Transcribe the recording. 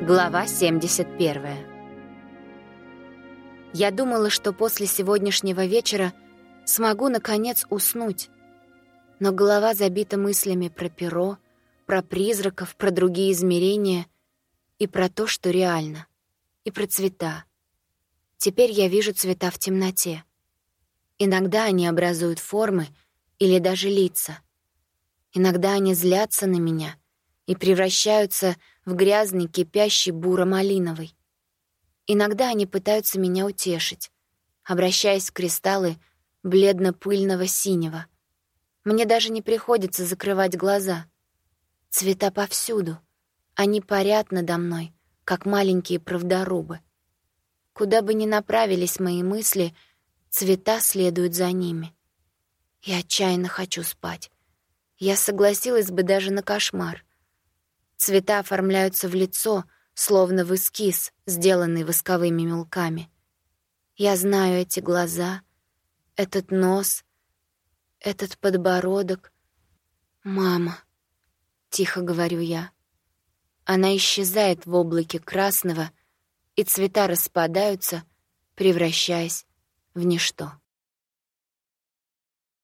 Глава 71. Я думала, что после сегодняшнего вечера смогу, наконец, уснуть. Но голова забита мыслями про перо, про призраков, про другие измерения и про то, что реально, и про цвета. Теперь я вижу цвета в темноте. Иногда они образуют формы или даже лица. Иногда они злятся на меня и превращаются в грязный, кипящий буро-малиновый. Иногда они пытаются меня утешить, обращаясь в кристаллы бледно-пыльного синего. Мне даже не приходится закрывать глаза. Цвета повсюду. Они парят надо мной, как маленькие правдорубы. Куда бы ни направились мои мысли, цвета следуют за ними. Я отчаянно хочу спать. Я согласилась бы даже на кошмар. Цвета оформляются в лицо, словно в эскиз, сделанный восковыми мелками. Я знаю эти глаза, этот нос, этот подбородок. «Мама», — тихо говорю я. Она исчезает в облаке красного, и цвета распадаются, превращаясь в ничто.